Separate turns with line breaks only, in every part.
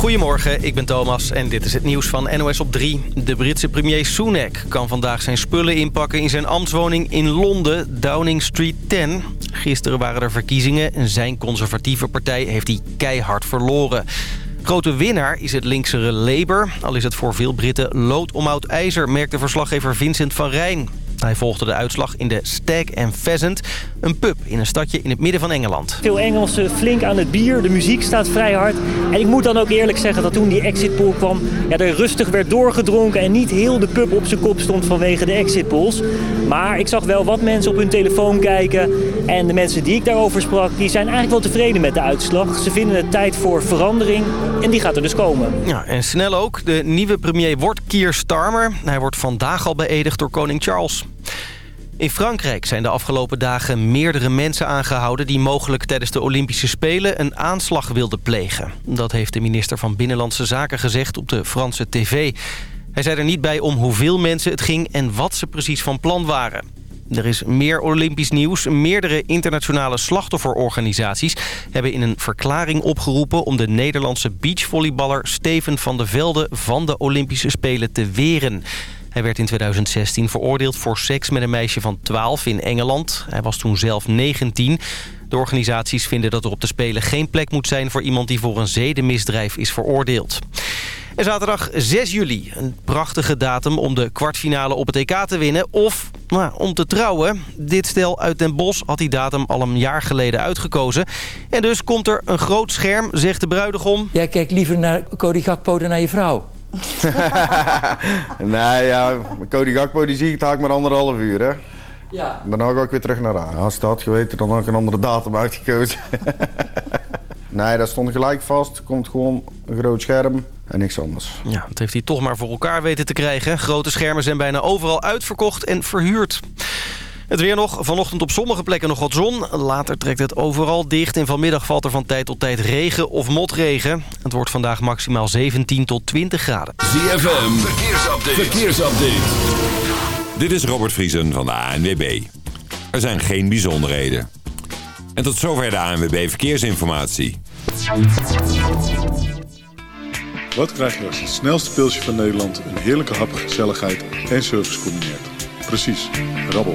Goedemorgen, ik ben Thomas en dit is het nieuws van NOS op 3. De Britse premier Sunak kan vandaag zijn spullen inpakken in zijn ambtswoning in Londen, Downing Street 10. Gisteren waren er verkiezingen en zijn conservatieve partij heeft die keihard verloren. Grote winnaar is het linksere Labour. Al is het voor veel Britten lood om oud ijzer, merkte verslaggever Vincent van Rijn. Hij volgde de uitslag in de Stag and Pheasant, een pub in een stadje in het midden van Engeland.
Veel Engelsen flink aan het bier, de muziek staat vrij hard. En ik moet dan ook eerlijk zeggen dat toen die exit poll kwam... Ja, er rustig werd doorgedronken en niet heel de pub op zijn kop stond vanwege de exit polls. Maar ik zag wel wat mensen op hun telefoon kijken. En de mensen die ik daarover sprak, die zijn eigenlijk wel tevreden met de uitslag. Ze vinden het tijd voor verandering en die gaat er dus komen.
Ja, en snel ook. De nieuwe premier wordt Keir Starmer. Hij wordt vandaag al beëdigd door koning Charles. In Frankrijk zijn de afgelopen dagen meerdere mensen aangehouden... die mogelijk tijdens de Olympische Spelen een aanslag wilden plegen. Dat heeft de minister van Binnenlandse Zaken gezegd op de Franse tv. Hij zei er niet bij om hoeveel mensen het ging en wat ze precies van plan waren. Er is meer Olympisch nieuws. Meerdere internationale slachtofferorganisaties hebben in een verklaring opgeroepen... om de Nederlandse beachvolleyballer Steven van der Velde van de Olympische Spelen te weren. Hij werd in 2016 veroordeeld voor seks met een meisje van 12 in Engeland. Hij was toen zelf 19. De organisaties vinden dat er op de Spelen geen plek moet zijn... voor iemand die voor een zedenmisdrijf is veroordeeld. En zaterdag 6 juli, een prachtige datum om de kwartfinale op het EK te winnen... of nou, om te trouwen. Dit stel uit Den Bosch had die datum al een jaar geleden uitgekozen. En dus komt er een groot scherm, zegt de bruidegom.
Jij kijkt liever naar Cody Gakpo dan naar je vrouw.
nee, ja, Cody Gakpo die zie ik taak maar anderhalf uur, hè.
Ja.
Daarna ga ik weer terug naar A. Als ik dat had geweten, dan had ik een andere datum uitgekozen. nee, dat stond gelijk vast. Komt gewoon een groot scherm en niks anders.
Ja, dat heeft hij toch maar voor elkaar weten te krijgen. Grote schermen zijn bijna overal uitverkocht en verhuurd. Het weer nog. Vanochtend op sommige plekken nog wat zon. Later trekt het overal dicht. En vanmiddag valt er van tijd tot tijd regen of motregen. Het wordt vandaag maximaal 17 tot 20 graden.
ZFM. Verkeersupdate. Verkeersupdate. Dit is Robert Vriesen van de ANWB. Er zijn geen bijzonderheden. En tot zover de ANWB Verkeersinformatie.
Wat krijg je als het snelste pilsje van Nederland... een heerlijke hap, gezelligheid en service combineert? Precies, rabbel.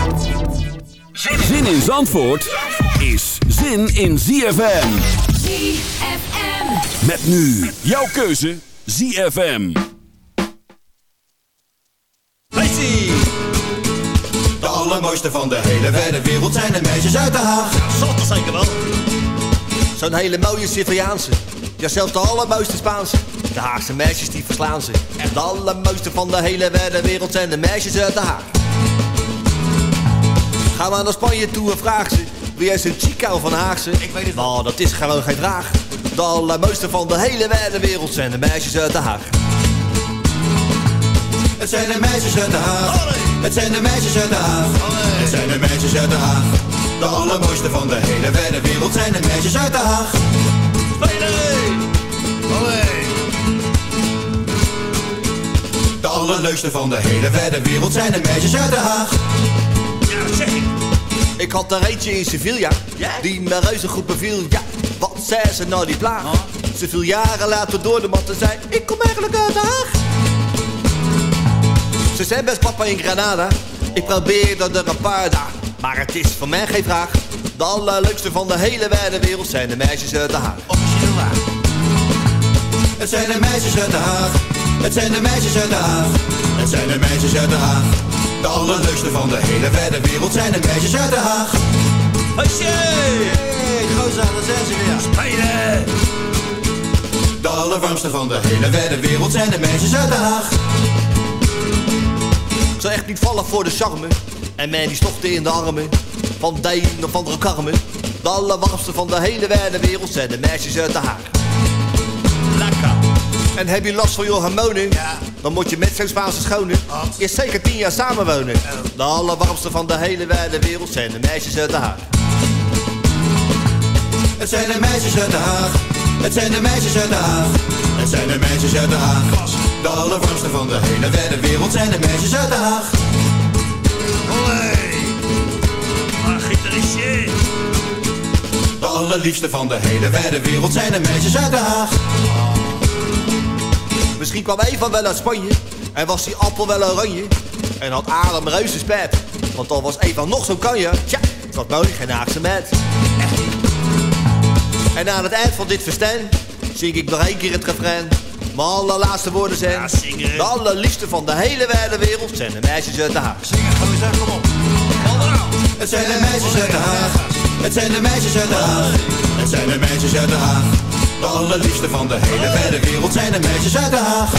Zin in Zandvoort is zin in ZFM.
ZFM.
Met nu jouw keuze ZFM.
De allermooiste van de hele wijde wereld zijn de meisjes uit de Haag.
Zat dat zeker wel.
Zo'n hele mooie Siciliaanse. Ja, zelfs de allermooiste Spaanse. De Haagse meisjes die verslaan ze. En de allermooiste van de hele wijde wereld zijn de meisjes uit de Haag. Ga maar naar Spanje toe en vraag ze. Wie jij zo'n chica van Haagse? Ik weet het wel. Nou, dat is gewoon geen vraag. De allermooiste van de hele wijde wereld zijn de meisjes uit de Haag. Het zijn de meisjes uit de Haag. Het zijn de meisjes uit de Haag. Het zijn de meisjes uit de Haag. De allermooiste van de hele wijde wereld zijn de meisjes uit de Haag. De allerleukste van de hele wijde wereld zijn de meisjes uit de Haag.
Ja, zeg ik.
Ik had er eentje in Sevilla, die me reuze goed beviel. Ja, wat zei ze nou die plaag? Ze viel jaren later door de mat en zei, ik kom eigenlijk uit Den Haag. Ze zijn best papa in Granada, ik probeer dat er een paar daar. Maar het is voor mij geen vraag. De allerleukste van de hele wijde wereld zijn de meisjes uit Den Haag. Het zijn de meisjes uit Den Haag.
Het zijn de meisjes uit Den Haag. Het zijn de meisjes uit Den Haag. De allerleukste van de hele verre wereld zijn de meisjes uit Den Haag.
Hosje!
Hey, gozer, dat zijn ze weer.
Spelen!
De allerwarmste van de hele verre wereld zijn de meisjes uit Den Haag.
Ik zal echt niet vallen voor de charme. En mij die stofte in de armen. Van de een of andere karmen. De allerwarmste van de hele wijde wereld zijn de meisjes uit de Haag.
Lekker!
En heb je last van je hormonen? Dan moet je met zo'n Spaanse schone eerst zeker tien jaar samenwonen. De allerwarmste van de hele wijde wereld zijn de meisjes uit de Haag.
Het zijn de meisjes uit Den Haag. Het zijn de meisjes uit Den Haag. Het zijn de meisjes uit Den Haag. De allerwarmste van de hele verre wereld zijn de meisjes uit Den Haag. De allerliefste van de hele verre wereld zijn de meisjes uit Den Haag.
Misschien kwam Eva wel uit Spanje en was die appel wel oranje. En had Adam reuze spet, want dan was Eva nog zo kanje. Tja, het was mooi geen Haagse met. En aan het eind van dit festijn zing ik nog één keer het refrein. Mijn allerlaatste woorden zijn
Ja.
De allerliefste van de hele wijde wereld zijn de meisjes uit de Haag
Zingen, gozer, kom op! Kom!
Het zijn de meisjes uit Den Haag. Het zijn de meisjes uit Den Haag. Het zijn de meisjes uit Den Haag. De allerliefste van de hele verre wereld zijn de meisjes uit Den Haag.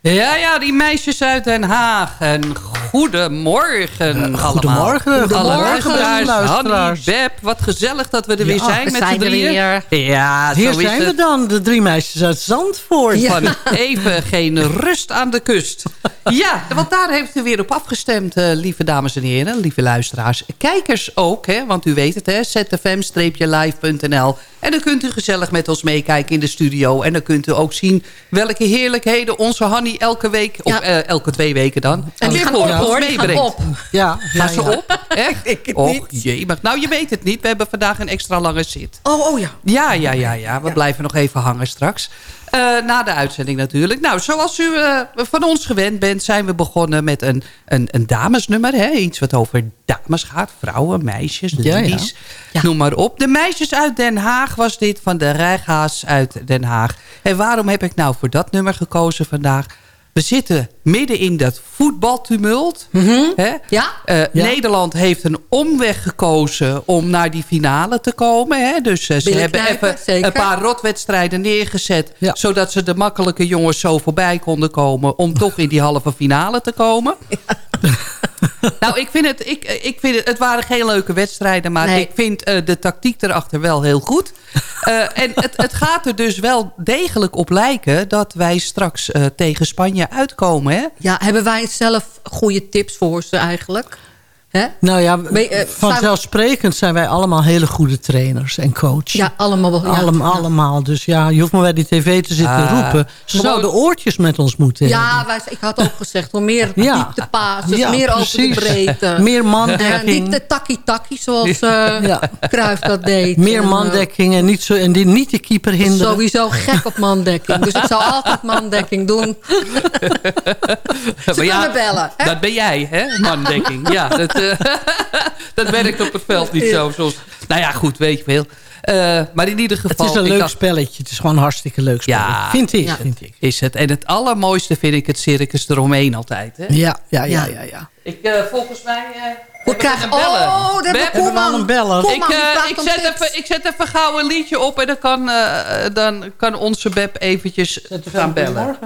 Ja, ja, die meisjes uit Den Haag. En goedemorgen allemaal.
goedemorgen. Goedemorgen.
Hanny, Beb, wat gezellig dat we er weer
Ja,
zijn met z'n drieën. Ja,
Hier
zo is
zijn we dan, de drie meisjes uit Zandvoort.
Van even geen rust aan de kust. Ja, want daar heeft u weer op afgestemd, eh, lieve dames en heren, lieve luisteraars. Kijkers ook, hè, want u weet het, hè, zfm-live.nl. En dan kunt u gezellig met ons meekijken in de studio. En dan kunt u ook zien welke heerlijkheden onze Hanny elke week, of eh, elke twee weken dan,
En die gaan hoor, die gaan
meebrengt.
op.
Ja,
Gaan ze
ja.
op? Echt? Ik
het
Och,
niet.
jee, maar nou je weet het niet. We hebben vandaag een extra lange zit.
Oh, oh ja.
Ja, ja, ja, ja. We blijven nog even hangen straks. Eh, na de uitzending natuurlijk. Nou, zoals u eh, van ons gewend bent... zijn we begonnen met een, een, een damesnummer. Hè? Iets wat over dames gaat. Vrouwen, meisjes,
Ja, ja.
ladies. Noem maar op. De meisjes uit Den Haag was dit. Van de Rijgaas uit Den Haag. En waarom heb ik nou voor dat nummer gekozen vandaag? We zitten midden in dat voetbaltumult. hè?
Ja?
Eh, Nederland heeft een omweg gekozen om naar die finale te komen. Hè? Dus eh, ze
Billen
hebben
knijpen,
even
zeker.
een paar rotwedstrijden neergezet...
Ja.
zodat ze de makkelijke jongens zo voorbij konden komen... om toch in die halve finale te komen. nou, ik vind het, ik, ik vind het, het waren geen leuke wedstrijden... maar
Nee.
ik vind eh, de tactiek erachter wel heel goed. Eh, en het, het gaat er dus wel degelijk op lijken... dat wij straks eh, tegen Spanje uitkomen. Hè?
Ja, hebben wij zelf goede tips voor ze eigenlijk? Hè?
Nou ja,
eh,
vanzelfsprekend zijn wij allemaal hele goede trainers en coaches.
Ja, allemaal. wel- Ja,
allemaal,
ja.
allemaal. Dus ja, je hoeft maar bij die tv te zitten
Ah,
roepen. Ze
gewoon-
zouden oortjes met ons moeten
Ja,
hebben.
wij, ik had ook gezegd, hoe meer
Ja.
dieptepases,
Ja,
meer over de
precies.
breedte.
Meer mandekking.
niet de takkie-takkie zoals eh
Ja.
Cruijff dat deed.
Meer
En, eh,
mandekking en niet, zo, en die, niet de keeper hinderen.
Sowieso gek op mandekking. Dus ik zou altijd mandekking doen. Ze kunnen bellen. Hè?
Dat ben jij, hè? Mandekking. Ja, dat, eh, dat werkt op het veld niet zo. Zoals, nou ja, goed, weet je veel. Eh, maar in ieder
Het
geval...
is een leuk
dacht-
spelletje. Het is gewoon een hartstikke leuk spelletje.
Ja,
vind ik,
Ja.
vind ik.
is het. En het allermooiste vind ik het circus eromheen altijd. Hè?
Ja, ja, ja,
Ja.
ja.
Ik, eh, volgens mij... eh,
We krijgen...
een beller.
Oh, daar
Beb?
hebben we
Hebben we al
Koeman.
een beller?
Koeman,
Ik, eh, ik, zet even, ik zet even gauw een liedje op en dan kan, eh, dan kan onze Beb eventjes gaan bellen.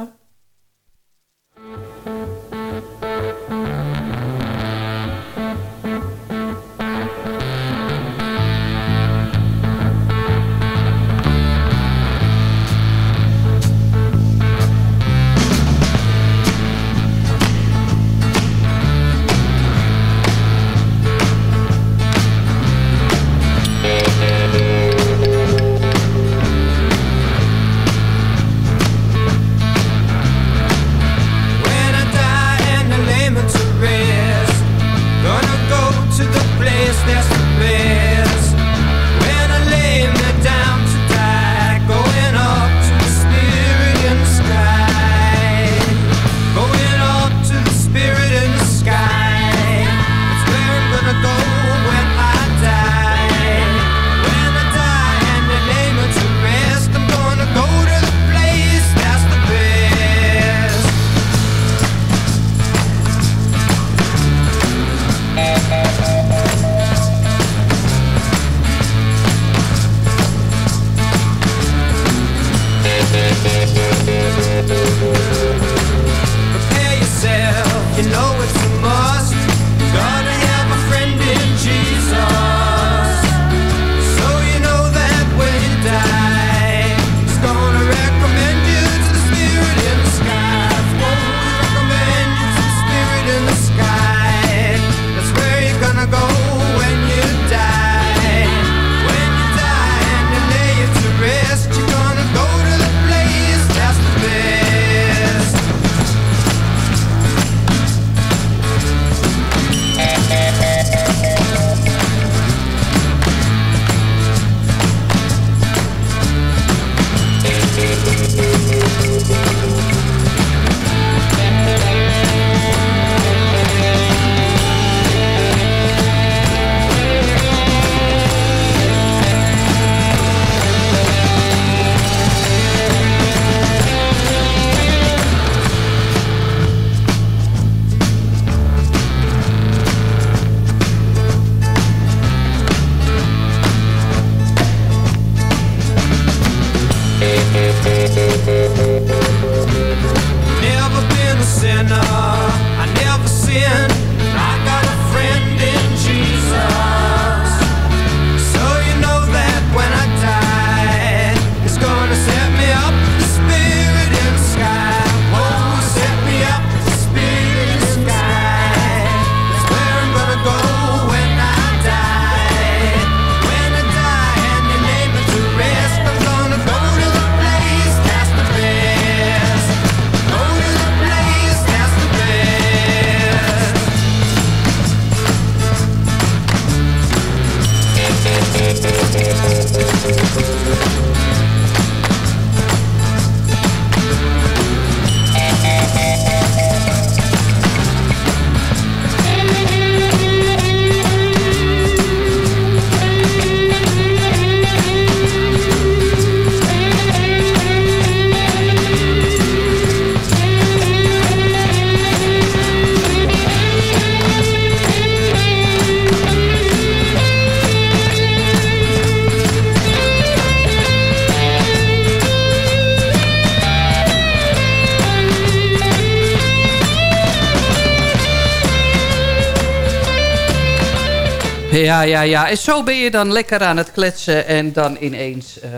Ja, ja, ja. En zo ben je dan lekker aan het kletsen en dan ineens... eh,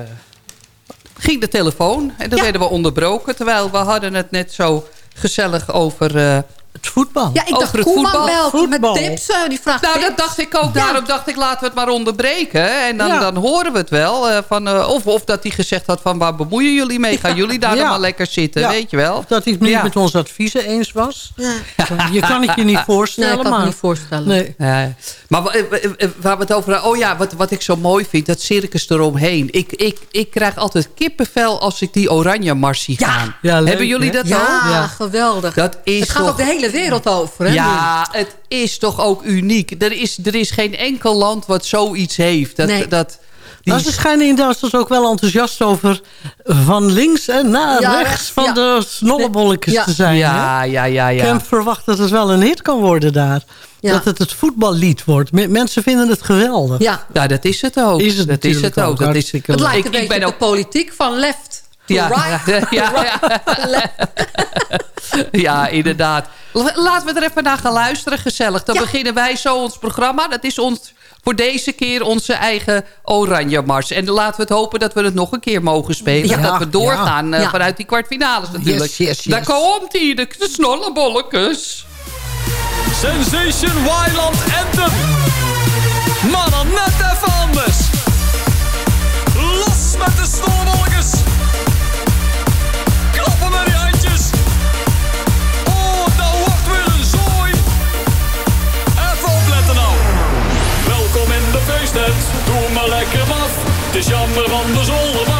ging de telefoon en dan werden we onderbroken... terwijl we hadden het net zo gezellig over...
voetbal.
Ja, ik
Over
dacht
het
Koeman
voetbal.
belt
Voetbal.
met tips. eh, die vraagt
Nou, dat dacht ik ook. Daarom dacht ik, laten we het maar onderbreken. En dan,
Ja.
dan horen we het wel. eh, van, eh, of, of dat hij gezegd had van, waar bemoeien jullie mee? Gaan jullie daar
Ja.
dan maar lekker zitten?
Ja.
Weet je wel?
Of dat hij het niet
Ja.
met onze adviezen eens was. Je kan het je niet voorstellen.
Nee, ik kan het
maar...
niet voorstellen.
Nee.
Ja. Maar wa- waar we het over hadden... Oh ja, wat, wat ik zo mooi vind, dat circus eromheen. Ik, ik, ik krijg altijd kippenvel als ik die oranje mars zie gaan.
Ja, leuk,
Hebben jullie
hè?
dat
Ja,
ook?
geweldig.
Dat is
het gaat
toch...
ook de hele wereld over. Hè,
Ja, het is toch ook uniek. Er is, er is geen enkel land wat zoiets heeft. Dat,
Nee.
dat, die
Maar ze schijnen in Duitsland ook wel enthousiast over van links en naar
Ja,
rechts van
ja.
de snollebolletjes
Ja.
te zijn. hè?
ja, ja, ja, ja.
Kemp verwacht dat het wel een hit kan worden daar.
Ja.
Dat het het voetballied wordt. Me- Mensen vinden het geweldig.
Ja.
Ja, dat is het ook.
Is het
dat is het ook.
ook.
Dat is,
Het lijkt
Ik-
een
ik
beetje
ben
op de politiek van left
Ja,
right.
ja, ja,
to right.
ja, inderdaad. La- Laten we er even naar gaan luisteren, gezellig. Dan
Ja.
beginnen wij zo ons programma. Dat is ons, voor deze keer onze eigen Oranje Mars. En laten we het hopen dat we het nog een keer mogen spelen.
Ja,
dat we doorgaan eh,
ja.
vanuit die kwartfinales natuurlijk.
Yes, yes, yes.
Daar komt hij, de, de snollebolletjes.
Sensation Wildland Anthem. Dan net even anders. Los met de snowballetjes. Doe maar lekker af. Het is jammer van de zolder,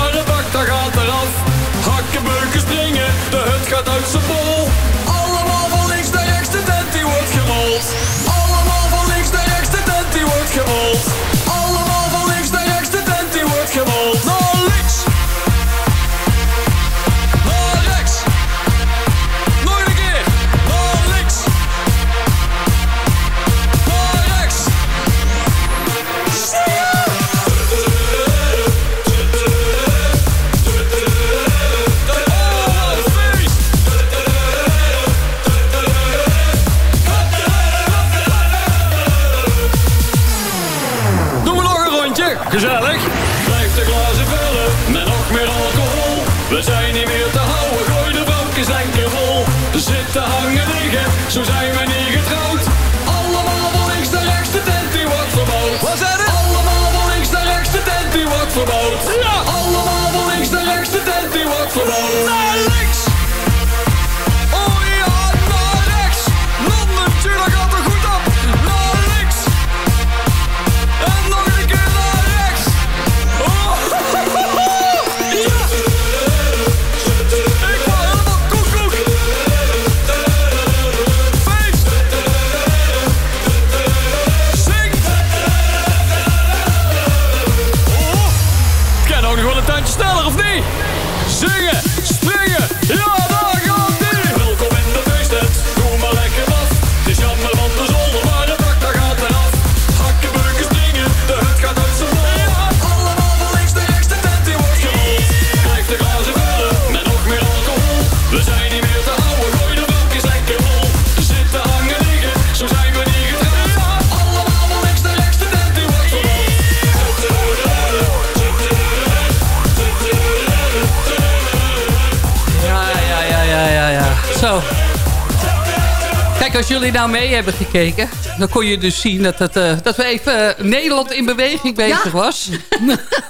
nou mee hebben gekeken... dan kon je dus zien dat, het, eh, dat we even eh, Nederland in beweging bezig
Ja.
was.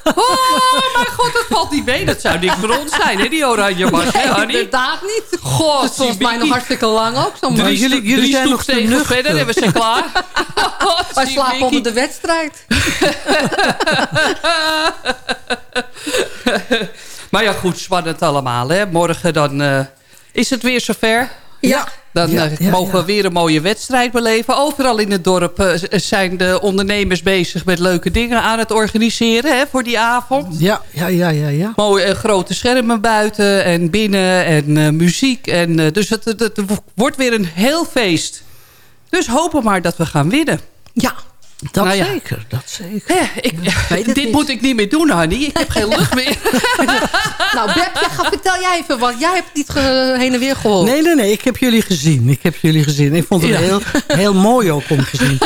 oh, mijn god, dat valt niet mee. Dat zou niks voor ons zijn, hè, die oranje mars. hè,
Nee,
Hannie?
inderdaad niet.
God,
Het is volgens mij nog hartstikke lang ook zo'n mars.
jullie- jullie
drie
zijn nog te nuchter.
verder en we zijn klaar.
Wij slapen onder de wedstrijd.
Maar ja, goed, spannend allemaal. Hè. Morgen dan eh, is het weer zover.
Ja.
Dan
Ja,
eh,
ja,
mogen we weer een mooie wedstrijd beleven. Overal in het dorp eh, zijn de ondernemers bezig met leuke dingen aan het organiseren hè, voor die avond.
Ja, ja, ja, ja. ja.
Mooie eh, grote schermen buiten en binnen en eh, muziek. En, eh, dus het, het, het wordt weer een heel feest. Dus hopen maar dat we gaan winnen.
Ja.
Dat
Nou ja.
zeker, dat zeker.
Ik, dit moet ik niet meer doen, Hanny. Ik heb geen lucht meer.
nou, Beb, ja, ga, vertel jij even wat. Jij hebt niet heen en weer gehoord.
Nee, nee, nee. Ik heb jullie gezien. Ik heb jullie gezien. Ik vond het
Ja.
heel, heel mooi ook om te zien.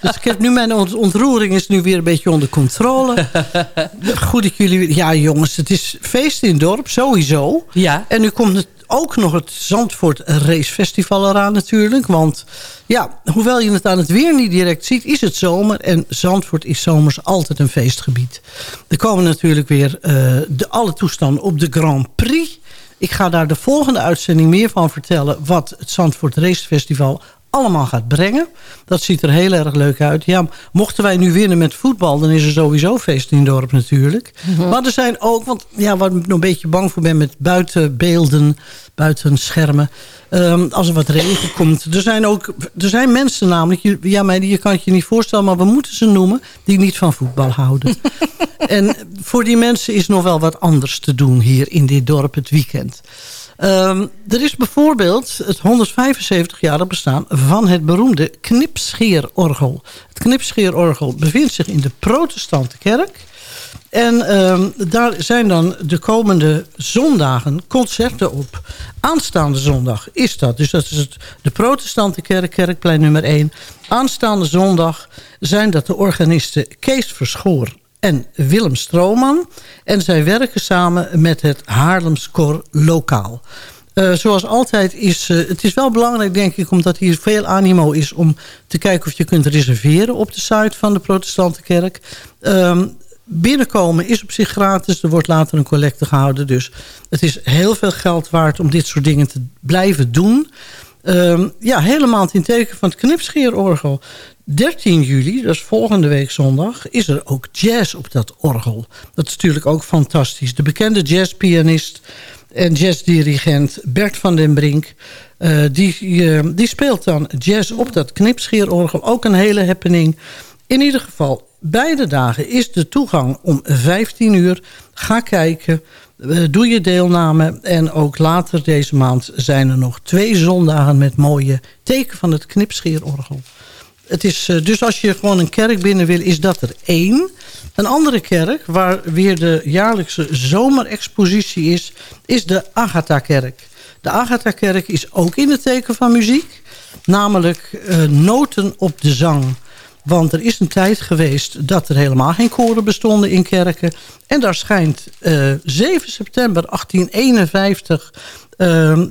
dus ik heb nu mijn ont- ontroering is nu weer een beetje onder controle. Goed dat jullie... Ja, jongens, het is feest in het dorp, sowieso.
Ja.
En nu komt het ook nog het Zandvoort Race Festival eraan natuurlijk. Want ja, hoewel je het aan het weer niet direct ziet, is het zomer. En Zandvoort is zomers altijd een feestgebied. Er komen natuurlijk weer eh, de, alle toestanden op de Grand Prix. Ik ga daar de volgende uitzending meer van vertellen... wat het Zandvoort Race Festival allemaal gaat brengen. Dat ziet er heel erg leuk uit. Ja, mochten wij nu winnen met voetbal... dan is er sowieso feest in het dorp natuurlijk. Maar er zijn ook... want ja, waar ik nog een beetje bang voor ben... met buitenbeelden, buitenschermen... ehm, als er wat regen komt. Er zijn ook er zijn mensen namelijk... je- Ja, maar je kan het je niet voorstellen... maar we moeten ze noemen... die niet van voetbal houden. en voor die mensen is nog wel wat anders te doen... hier in dit dorp het weekend. Ehm, er is bijvoorbeeld het 175-jarig bestaan van het beroemde knipscheerorgel. Het knipscheerorgel bevindt zich in de protestante kerk. En ehm, daar zijn dan de komende zondagen concerten op. Aanstaande zondag is dat. Dus dat is het, de protestante kerk, kerkplein nummer 1. Aanstaande zondag zijn dat de organisten Kees Verschoor en Willem Strooman. En zij werken samen met het Haarlems Koor Lokaal. Eh, zoals altijd is eh, het is wel belangrijk, denk ik, omdat hier veel animo is... om te kijken of je kunt reserveren op de site van de protestante kerk. Ehm, binnenkomen is op zich gratis. Er wordt later een collecte gehouden. Dus het is heel veel geld waard om dit soort dingen te blijven doen. Ehm, ja, helemaal in teken van het knipscheerorgel. 13 juli, is volgende week zondag, is er ook jazz op dat orgel. Dat is natuurlijk ook fantastisch. De bekende jazzpianist en jazzdirigent Bert van den Brink... eh, die, eh, die speelt dan jazz op dat knipscheerorgel. Ook een hele happening. In ieder geval, beide dagen is de toegang om 15 uur. Ga kijken, eh, doe je deelname. En ook later deze maand zijn er nog twee zondagen... met mooie teken van het knipscheerorgel. Het is, eh, dus als je gewoon een kerk binnen wil, is dat er één. Een andere kerk, waar weer de jaarlijkse zomerexpositie is... is de Agatha-kerk. De Agatha-kerk is ook in het teken van muziek. Namelijk eh, noten op de zang. Want er is een tijd geweest dat er helemaal geen koren bestonden in kerken. En daar schijnt eh, 7 september 1851 eh,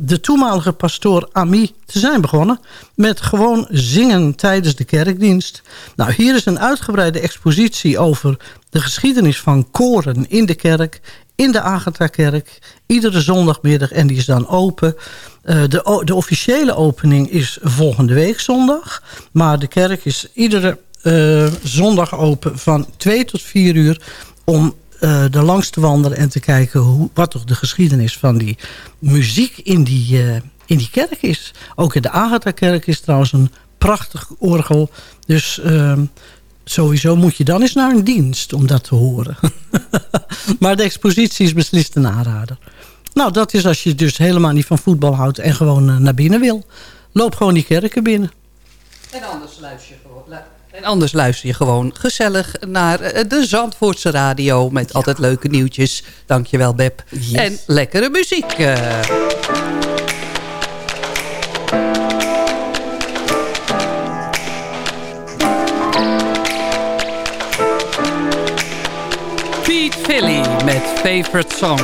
de toenmalige pastoor Ami te zijn begonnen... met gewoon zingen tijdens de kerkdienst. Nou, hier is een uitgebreide expositie over de geschiedenis van koren in de kerk... in de Agatha-kerk, iedere zondagmiddag en die is dan open... Eh, de, de officiële opening is volgende week zondag. Maar de kerk is iedere eh, zondag open van 2 tot 4 uur... om eh er langs te wandelen en te kijken hoe, wat toch de geschiedenis van die muziek in die, eh, in die kerk is. Ook in de Agatha-kerk is trouwens een prachtig orgel. Dus eh, sowieso moet je dan eens naar een dienst om dat te horen. maar de expositie is beslist een aanrader. Nou, dat is als je dus helemaal niet van voetbal houdt en gewoon eh, naar binnen wil. Loop gewoon die kerken binnen.
En anders luister en anders luister je gewoon gezellig naar eh, de Zandvoortse radio... met altijd leuke nieuwtjes. Dankjewel, Beb. En lekkere muziek. eh. Pete Philly met Favorite Song.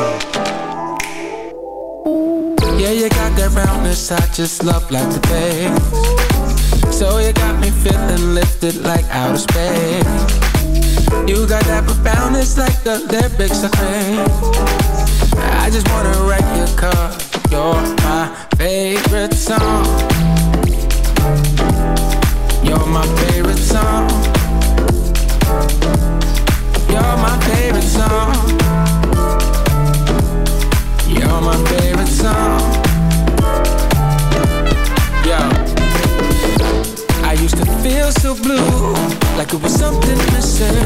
Yeah, you got that roundness I just love like the bass. So you got me feeling lifted like outer space. You got that profoundness like the lyrics I crave. I just wanna write your car. You're my favorite song. You're my favorite song. You're my favorite song. You're my favorite used to feel so blue, like it was something missing.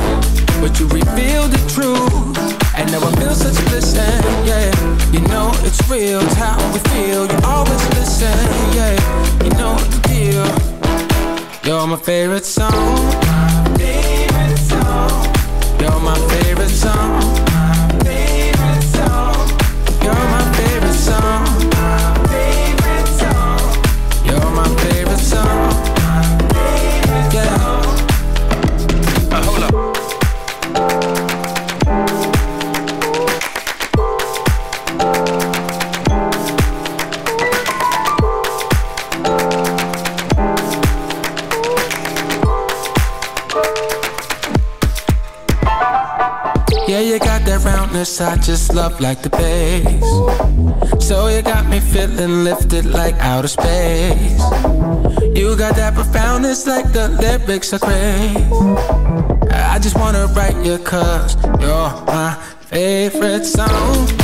But you revealed the truth, and now I feel such bliss. Yeah, you know it's real, it's how we feel. You always listen, yeah. You know the deal. You're my favorite song. My favorite song. You're my favorite song. I just love like the bass. So you got me feeling lifted like outer space. You got that profoundness like the lyrics are crazy. I just wanna write you cause you're my favorite song.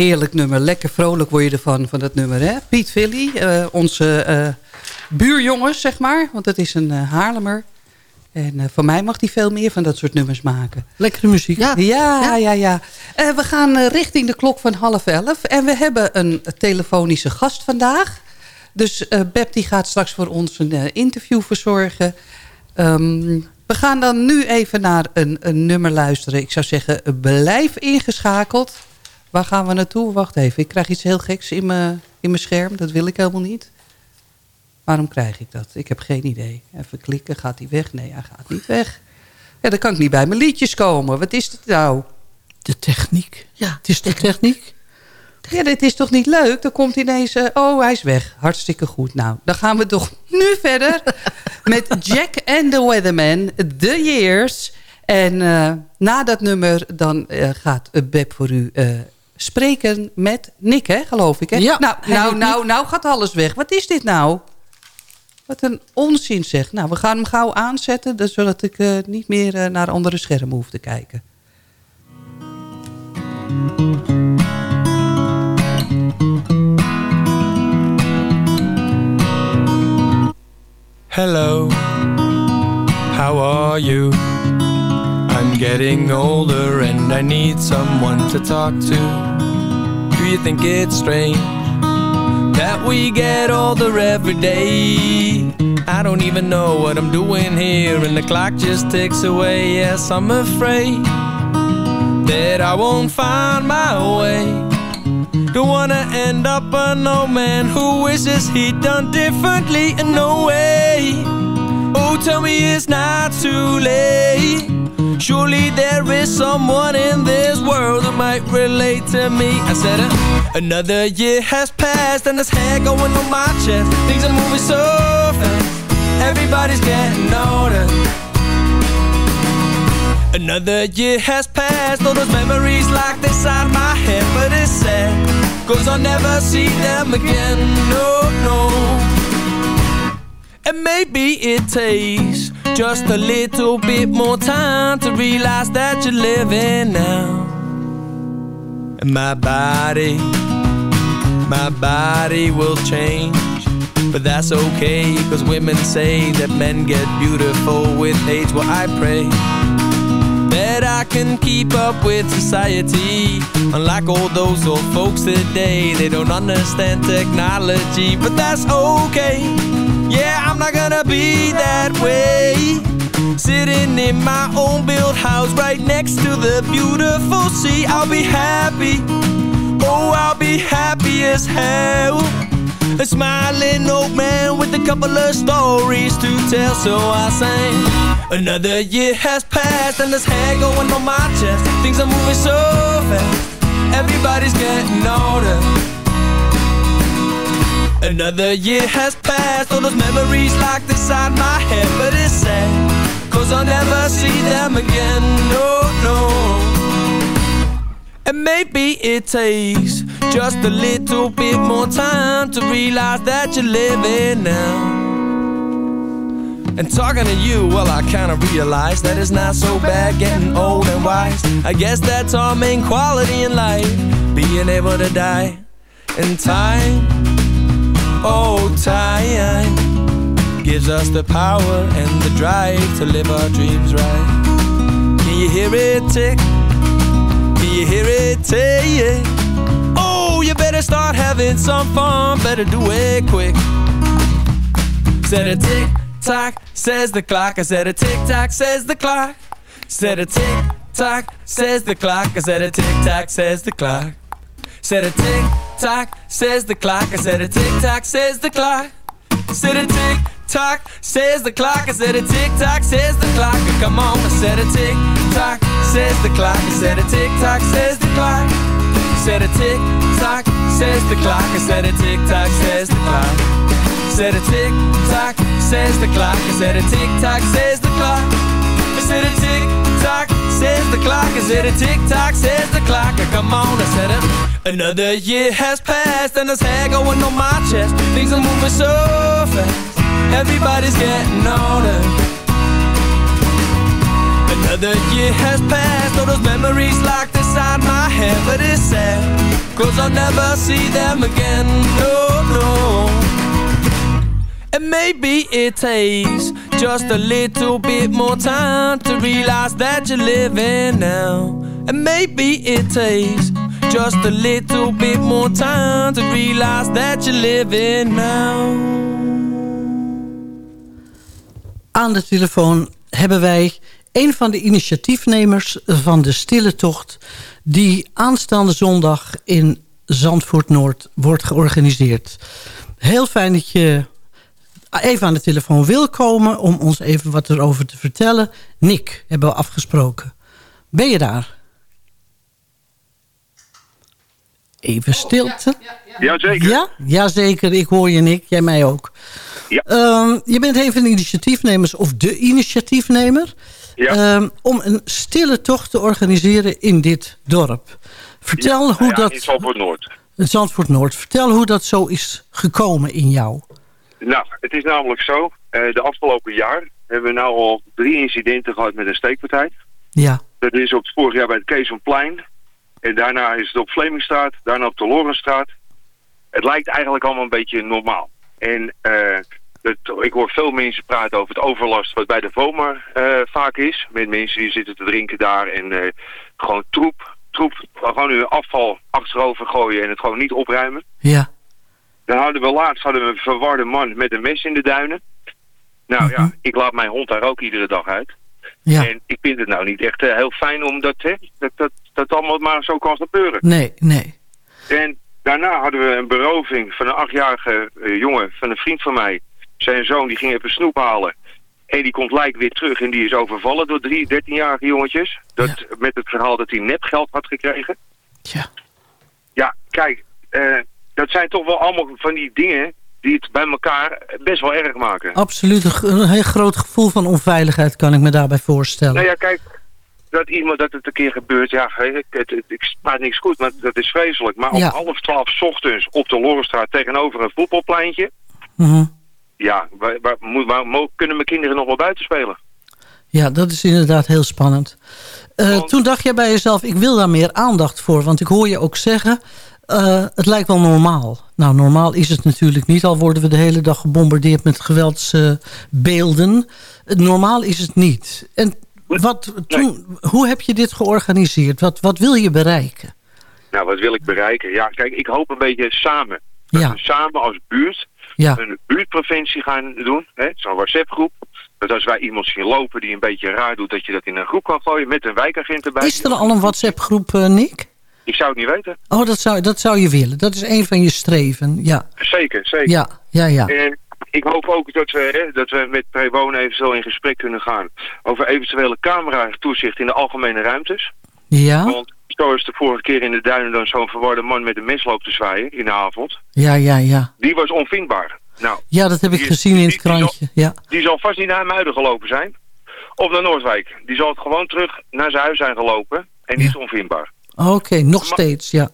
Heerlijk nummer. Lekker vrolijk word je ervan, van dat nummer. Hè? Piet Villy, eh, onze eh, buurjongens, zeg maar. Want het is een uh, Haarlemmer. En eh, voor mij mag hij veel meer van dat soort nummers maken.
Lekkere muziek.
Ja, ja, ja. ja, Eh, we gaan eh, richting de klok van half elf. En we hebben een telefonische gast vandaag. Dus eh Beb die gaat straks voor ons een eh, interview verzorgen. Ehm, we gaan dan nu even naar een, een nummer luisteren. Ik zou zeggen, eh, blijf ingeschakeld. Waar gaan we naartoe? Wacht even, ik krijg iets heel geks in mijn in mijn scherm. Dat wil ik helemaal niet. Waarom krijg ik dat? Ik heb geen idee. Even klikken, gaat hij weg? Nee, hij gaat niet weg. Ja, dan kan ik niet bij mijn liedjes komen. Wat is het nou?
De techniek. Ja, het is de techniek.
Ja, dit is toch niet leuk? Dan komt ineens... eh, oh, hij is weg. Hartstikke goed. Nou, dan gaan we toch nu verder met Jack and the Weatherman, The Years. En eh, na dat nummer dan eh, gaat Beb voor u eh, spreken met Nick, hè, geloof ik. Hè?
Ja,
nou, nou, nou, nou gaat alles weg. Wat is dit nou? Wat een onzin zeg. Nou, we gaan hem gauw aanzetten... dus zodat ik eh, niet meer eh, naar andere schermen hoef te kijken.
Hello, how are you? Getting older and I need someone to talk to. Do you think it's strange that we get older every day? I don't even know what I'm doing here and the clock just ticks away. Yes, I'm afraid that I won't find my way. Don't wanna end up an old man who wishes he'd done differently in no way. Tell me it's not too late. Surely there is someone in this world who might relate to me. I said, uh, another year has passed and there's hair going on my chest. Things are moving so fast. Everybody's getting older.
Another year has passed, all those memories like they inside my head, but it's sad, cause I'll never see them again, no, no. And maybe it takes just a little bit more time to realize that you're living now. And my body, my body will change. But that's okay, cause women say that men get beautiful with age. Well, I pray that I can keep up with society. Unlike all those old folks today, they don't understand technology. But that's okay, yeah, I'm not gonna be that way. Sitting in my own built house right next to the beautiful sea. I'll be happy, oh, I'll be happy as hell. A smiling old man with a couple of stories to tell So I sang Another year has passed and there's hair going on my chest Things are moving so fast Everybody's getting older Another year has passed All those memories locked inside my head But it's sad Cause I'll never see them again No, no and maybe it takes just a little bit more time to realize that you're living now. And talking to you, well, I kinda realize that it's not so bad getting old and wise. I guess that's our main quality in life, being able to die in time. Oh, time gives us the power and the drive to live our dreams right. Can you hear it tick? Can you hear it say Oh, you better start having some fun. Better do it quick. Said a tick tock, says the clock. I said a tick tock, says the clock. Said a tick tock, says the clock. I said a tick tock, says the clock Said a tick tock, says the clock I said a tick tock, says the clock Said a tick tock, says the clock. I said a tick tock, says the clock. Come on, I said a tick tock, says the clock. I said a tick tock, says the clock. Said a tick tock, says the clock. I said a tick tock, says the clock. Said a tick tock, says the clock. I said a tick tock, says the clock. I said a tick says the clock. Is it a tick tock, says the clock. Come on, I said it. Another year has passed and there's hair going on my chest. Things are moving so fast. Everybody's getting older. Another year has passed, all those memories locked inside my head. But it's sad, cause I'll never see them again. No, no. And maybe it takes just a little bit more time to realize that you're living now. And maybe it takes just a little bit more time to realize that you're living now.
Aan de telefoon hebben wij een van de initiatiefnemers van de Stille Tocht... die aanstaande zondag in Zandvoort Noord wordt georganiseerd. Heel fijn dat je even aan de telefoon wil komen... om ons even wat erover te vertellen. Nick, hebben we afgesproken. Ben je daar? Even stilte.
Jazeker.
Ja, jazeker. Ik hoor je, Nick. Jij mij ook.
Ja.
Ehm, je bent een van de initiatiefnemers, of de initiatiefnemer... ehm, om een stille tocht te organiseren in dit dorp. Vertel
Ja,
hoe
ja,
dat...
In Zandvoort Noord.
Zandvoort Noord. Vertel hoe dat zo is gekomen in jou.
Nou, het is namelijk zo. eh, de afgelopen jaar hebben we nou al drie incidenten gehad met een steekpartij.
Ja.
Dat is op het vorig jaar bij het Kees van Plein. En daarna is het op Vlemingstraat. Daarna op de Lorenstraat. Het lijkt eigenlijk allemaal een beetje normaal. En eh, het, ik hoor veel mensen praten over het overlast wat bij de VOMA eh, vaak is. Met mensen die zitten te drinken daar en gewoon troep, troep, gewoon hun afval achterover gooien en het gewoon niet opruimen.
Ja.
Dan hadden we laatst hadden we een verwarde man met een mes in de duinen. Nou ja, ik laat mijn hond daar ook iedere dag uit.
Ja.
En ik vind het nou niet echt eh, heel fijn om dat, hè, dat, dat, dat allemaal maar zo kan gebeuren.
Nee, nee.
En daarna hadden we een beroving van een achtjarige eh, jongen van een vriend van mij. Zijn zoon die ging even snoep halen. En die komt lijk weer terug en die is overvallen door drie 13-jarige jongetjes. Dat, Met het verhaal dat hij nepgeld had gekregen.
Ja.
Ja, kijk, eh, dat zijn toch wel allemaal van die dingen die het bij elkaar best wel erg maken.
Absoluut. Een, heel groot gevoel van onveiligheid kan ik me daarbij voorstellen.
Nou ja, kijk, dat iemand dat het een keer gebeurt, ja, het, het, het, ik praat niks goed, maar dat is vreselijk. Maar
Ja.
om half twaalf 's ochtends op de Lorenstraat tegenover een voetbalpleintje,
Mhm.
ja, waar, kunnen mijn kinderen nog wel buiten spelen?
Ja, dat is inderdaad heel spannend. Eh, toen dacht jij bij jezelf, ik wil daar meer aandacht voor. Want ik hoor je ook zeggen, eh, het lijkt wel normaal. Nou, normaal is het natuurlijk niet. Al worden we de hele dag gebombardeerd met geweldsbeelden. normaal is het niet. En wat, toen, hoe heb je dit georganiseerd? Wat, wat wil je bereiken?
Nou, wat wil ik bereiken? Ja, kijk, ik hoop een beetje samen. Dat
Ja.
we samen als buurt
Ja.
een buurtpreventie gaan doen. Zo'n WhatsApp-groep. Dat als wij iemand zien lopen die een beetje raar doet, dat je dat in een groep kan gooien met een wijkagent erbij.
Is er al een WhatsApp-groep, eh, Nick?
Ik zou het niet weten.
Oh, dat zou, dat zou je willen. Dat is een van je streven, ja.
Zeker, zeker.
Ja, ja, ja.
En ik hoop ook dat we, hè, dat we met Prewoon eventueel in gesprek kunnen gaan over eventuele camera-toezicht in de algemene ruimtes.
Ja,
Want zoals de vorige keer in de duinen dan zo'n verwarde man met een mes loopt te zwaaien in de avond.
ja, ja, ja.
Die was onvindbaar. Nou,
Ja, dat heb ik
Die-
gezien in het krantje. Ja,
die zal vast niet naar Muiden gelopen zijn. Of naar Noordwijk. Die zal het gewoon terug naar zijn huis zijn gelopen. En die is onvindbaar.
Oké, nog steeds, ja.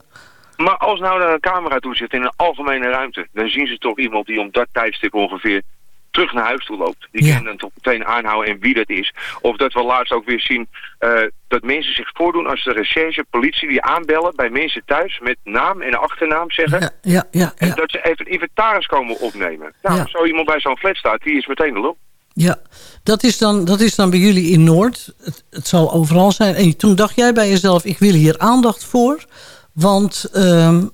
Maar als nou er een camera toe zit in een algemene ruimte, dan zien ze toch iemand die om dat tijdstip ongeveer terug naar huis toe loopt. Die
Ja.
kunnen dan toch meteen aanhouden en wie dat is. Of dat we laatst ook weer zien eh, dat mensen zich voordoen als de recherche, politie die aanbellen bij mensen thuis met naam en achternaam zeggen.
Ja, ja, ja.
En dat ze even inventaris komen opnemen. Nou, als zo iemand bij zo'n flat staat, die is meteen de lul.
Ja, dat is, dan, dat is dan bij jullie in Noord. Het, het zal overal zijn. En toen dacht jij bij jezelf, ik wil hier aandacht voor. Want ehm,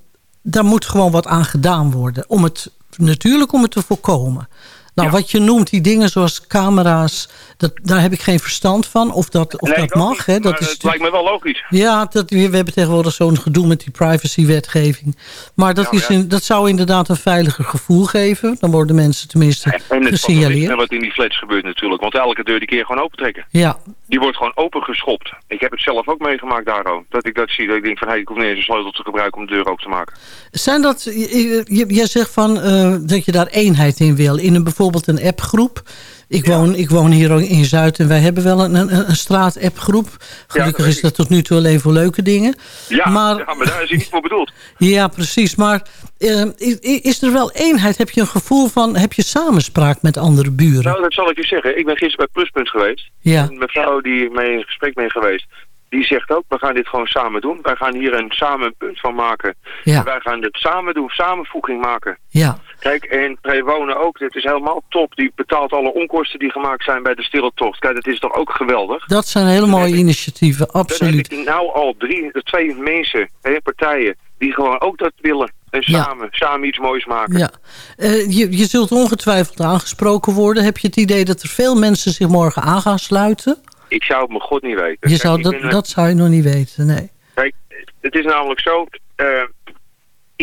daar moet gewoon wat aan gedaan worden. Om het, natuurlijk om het te voorkomen. Nou, wat je noemt, die dingen zoals camera's... Dat, daar heb ik geen verstand van. Of dat, of
Nee,
dat mag.
niet,
Hè, dat is
het lijkt me wel logisch.
Ja, dat, we hebben tegenwoordig zo'n gedoe met die privacywetgeving. Maar dat, is in, dat zou inderdaad een veiliger gevoel geven. Dan worden mensen tenminste
En
gesignaleerd.
met wat in die flats gebeurt natuurlijk. Want elke deur die keer gewoon opentrekken.
Ja,
Die wordt gewoon opengeschopt. Ik heb het zelf ook meegemaakt daarom. Dat ik dat zie, dat ik denk van, hé, ik hoef niet eens een sleutel te gebruiken om de deur open te maken.
Zijn dat, jij zegt van, eh, dat je daar eenheid in wil. In een, bijvoorbeeld een appgroep. Ik, woon, ik woon hier ook in Zuid en wij hebben wel een, een, een straat-appgroep. Gelukkig is dat tot nu toe alleen voor leuke dingen.
Ja,
maar,
ja, maar daar is hij niet voor bedoeld.
ja, precies. Maar eh, is, is er wel eenheid? Heb je een gevoel van, heb je samenspraak met andere buren?
Nou, dat zal ik je zeggen. Ik ben gisteren bij Pluspunt geweest.
Ja.
Een mevrouw die mee in gesprek mee geweest, die zegt ook, we gaan dit gewoon samen doen. Wij gaan hier een, samen een punt van maken.
Ja.
En wij gaan dit samen doen, samenvoeging maken.
Ja,
Kijk, en Prewonen ook, dit is helemaal top. Die betaalt alle onkosten die gemaakt zijn bij de stille tocht. Kijk, dat is toch ook geweldig?
dat zijn hele mooie initiatieven,
Dan
absoluut.
heb ik nou al drie, twee mensen, hè, partijen, die gewoon ook dat willen. En
Ja.
samen, samen iets moois maken.
Ja. Eh, je, je zult ongetwijfeld aangesproken worden. Heb je het idee dat er veel mensen zich morgen aan gaan sluiten?
Ik zou het me god niet weten.
Je
Kijk,
zou dat,
ben,
dat zou je nog niet weten, nee.
Kijk, het is namelijk zo... eh,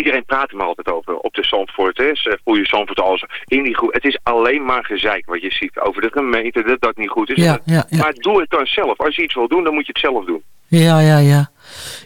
iedereen praat er maar altijd over op de Zandvoort. Hè. Ze voelen Zandvoort als in die groep. Het is alleen maar gezeik wat je ziet over de gemeente. Dat dat niet goed is.
Ja,
Dat-
ja, ja.
Maar doe het dan zelf. Als je iets wil doen, dan moet je het zelf doen.
Ja, ja, ja.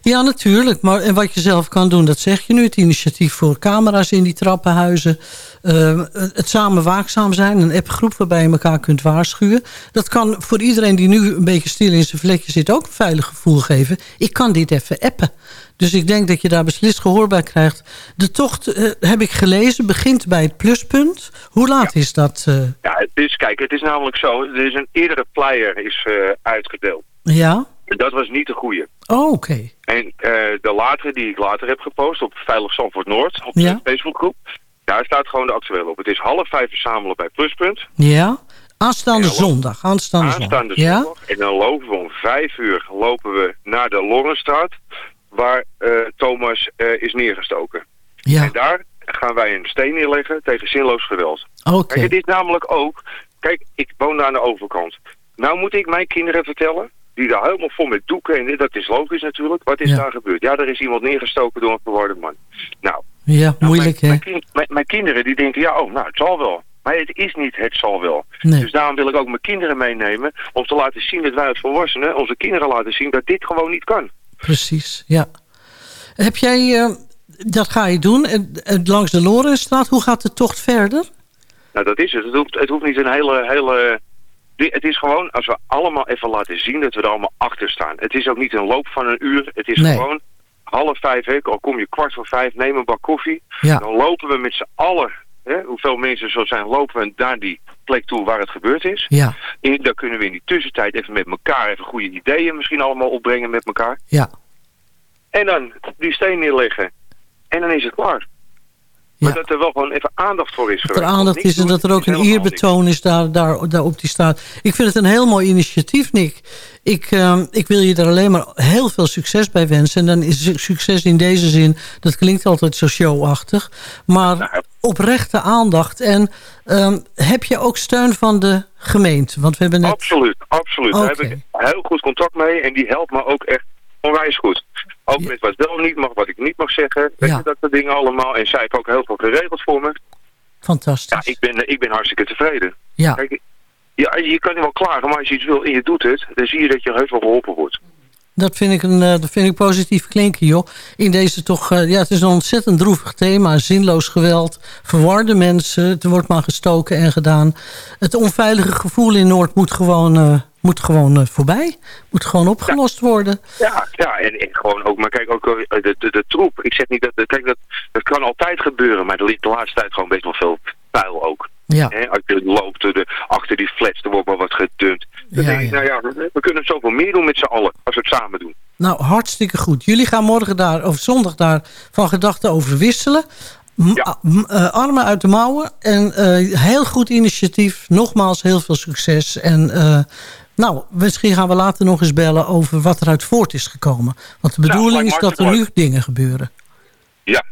Ja, natuurlijk. Maar en wat je zelf kan doen, dat zeg je nu. Het initiatief voor camera's in die trappenhuizen. Eh, het samen waakzaam zijn. Een appgroep waarbij je elkaar kunt waarschuwen. Dat kan voor iedereen die nu een beetje stil in zijn vlekje zit... ook een veilig gevoel geven. Ik kan dit even appen. Dus ik denk dat je daar beslist gehoor bij krijgt. De tocht, eh, heb ik gelezen, begint bij het pluspunt. Hoe laat is dat? eh?
Ja, het is, kijk, het is namelijk zo. Er is een eerdere flyer is, eh, uitgedeeld.
ja?
Dat was niet de goede.
Oh, oké.
En de latere die ik later heb gepost op Veilig Zandvoort Noord, op de
Ja.
Facebookgroep, daar staat gewoon de actuele op. Het is half vijf verzamelen bij Pluspunt.
Ja? Aanstaande zondag. Aanstaande,
Aanstaande
zondag. Ja?
En dan lopen we om vijf uur lopen we naar de Lorenstraat, waar eh, Thomas eh, is neergestoken.
Ja.
En daar gaan wij een steen neerleggen tegen zinloos geweld.
Oké.
Kijk, het is namelijk ook... Kijk, ik woon daar aan de overkant. Nou moet ik mijn kinderen vertellen, die daar helemaal vol met doeken... en dat is logisch natuurlijk, wat is
Ja.
daar gebeurd? Ja, er is iemand neergestoken door een verwarde man. Nou,
Ja, moeilijk hè?
mijn, kind- mijn, mijn kinderen die denken, ja, oh, nou, het zal wel. Maar het is niet het zal wel.
Nee.
Dus daarom wil ik ook mijn kinderen meenemen... om te laten zien dat wij als volwassenen onze kinderen laten zien... dat dit gewoon niet kan.
Precies, ja. Heb jij, eh, dat ga je doen, en, en langs de Lorenstraat, hoe gaat de tocht verder?
Nou, dat is het. Het hoeft, het hoeft niet een hele, hele het is gewoon, als we allemaal even laten zien dat we er allemaal achter staan. Het is ook niet een loop van een uur. Het is
Nee.
gewoon half vijf, hè, al kom je kwart voor vijf, neem een bak koffie.
Ja.
Dan lopen we met z'n allen, hè, hoeveel mensen zo zijn, lopen we naar die plek toe waar het gebeurd is.
Ja,
En dan kunnen we in die tussentijd even met elkaar even goede ideeën misschien allemaal opbrengen met elkaar.
ja.
En dan die steen neerleggen. En dan is het klaar. Maar dat er wel gewoon even aandacht voor is
Dat er
geweest.
aandacht is en dat er ook een eerbetoon is daar, daar, daar op die staat. Ik vind het een heel mooi initiatief, Nick. Ik, ehm, ik wil je er alleen maar heel veel succes bij wensen. En dan is su- succes in deze zin, dat klinkt altijd zo showachtig. Maar oprechte aandacht. En ehm, heb je ook steun van de gemeente? Want we hebben net...
Absoluut, absoluut. Daar heb ik heel goed contact mee en die helpt me ook echt onwijs goed. Ook met wat wel niet mag, wat ik niet mag zeggen. Weet
Ja.
je, dat soort dingen allemaal. En zij heeft ook heel veel geregeld voor me.
Fantastisch.
Ja, ik ben, ik ben hartstikke tevreden.
Ja.
Kijk, ja, je kan wel klagen, maar als je iets wil en je doet het, dan zie je dat je heus wel geholpen wordt.
Dat vind ik, een, eh, dat vind ik positief klinken, joh. In deze toch, eh, ja, het is een ontzettend droevig thema. Zinloos geweld, verwarde mensen. Het wordt maar gestoken en gedaan. Het onveilige gevoel in Noord moet gewoon, eh, moet gewoon voorbij. Moet gewoon opgelost worden.
Ja, ja en, en gewoon ook, maar kijk ook de, de, de troep. Ik zeg niet dat, kijk dat, dat kan altijd gebeuren, maar er ligt de laatste tijd gewoon best wel veel vuil ook.
Ja.
Hè, als je loopt de, achter die flats, er wordt wel wat gedumpt. Dan
Ja,
denk ik, nou ja, we, kunnen zoveel meer doen met z'n allen, als we het samen doen.
Nou, hartstikke goed. Jullie gaan morgen daar, of zondag daar, van gedachten over wisselen. Ah, eh, armen uit de mouwen. En eh, heel goed initiatief. Nogmaals, heel veel succes. En eh, nou, misschien gaan we later nog eens bellen over wat er uit voort is gekomen. Want de bedoeling is dat er nu dingen gebeuren.
Ja,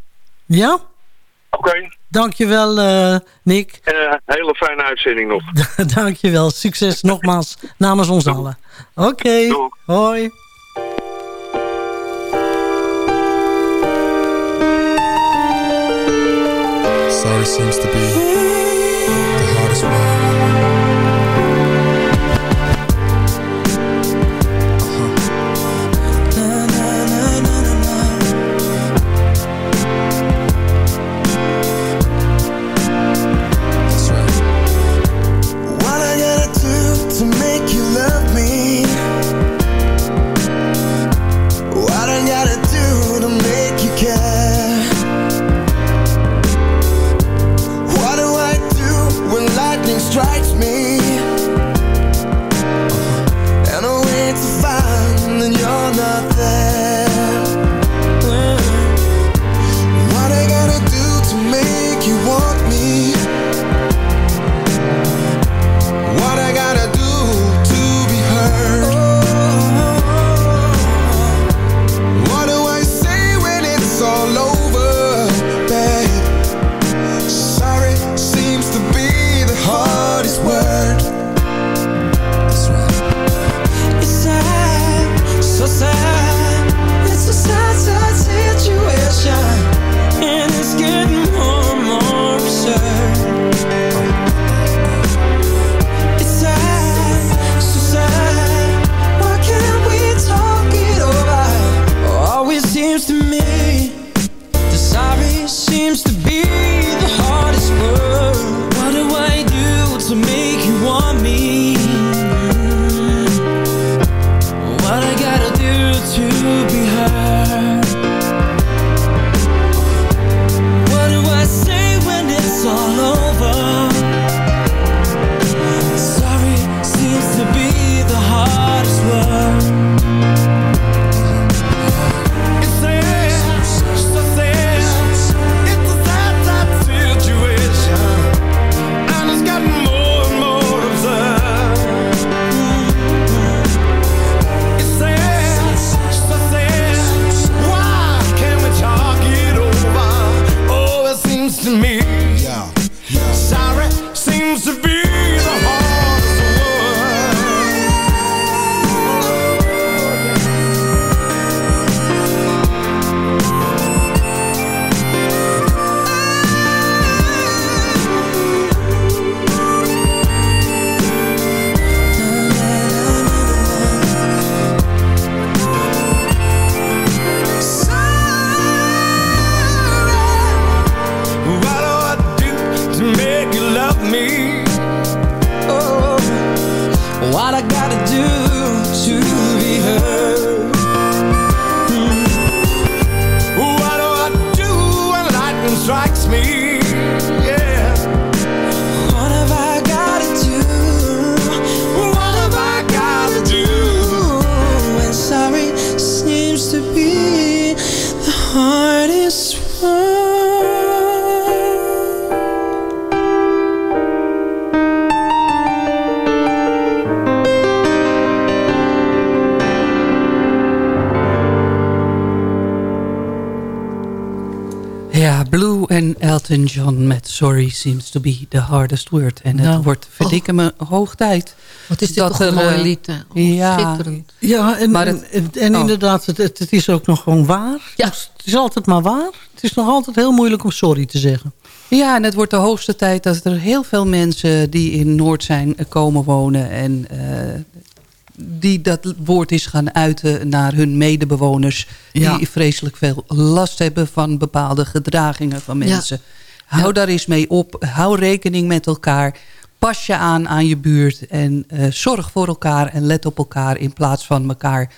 Ja?
Oké.
Dankjewel, eh Nick.
En een hele fijne uitzending nog.
Dankjewel. Succes nogmaals namens ons allen. Oké, hoi.
Sorry seems to be the hardest one.
Ja, Blue en Elton John met Sorry Seems to be the hardest word. En het
Nou.
wordt verdikke me hoog tijd.
Wat is dit toch een
er,
mooi
eh,
lied? Oh,
ja,
schitterend.
Ja, en,
Maar
en,
het-
en, en
oh.
inderdaad, het, het, het is ook nog gewoon waar.
Ja.
Het is altijd maar waar. Het is nog altijd heel moeilijk om sorry te zeggen.
Ja, en het wordt de hoogste tijd dat er heel veel mensen die in Noord zijn eh, komen wonen. En eh, die dat woord is gaan uiten naar hun medebewoners.
Ja.
Die vreselijk veel last hebben van bepaalde gedragingen van
Ja.
mensen. Hou daar eens mee op. Hou rekening met elkaar. Pas je aan aan je buurt. En eh, zorg voor elkaar en let op elkaar in plaats van elkaar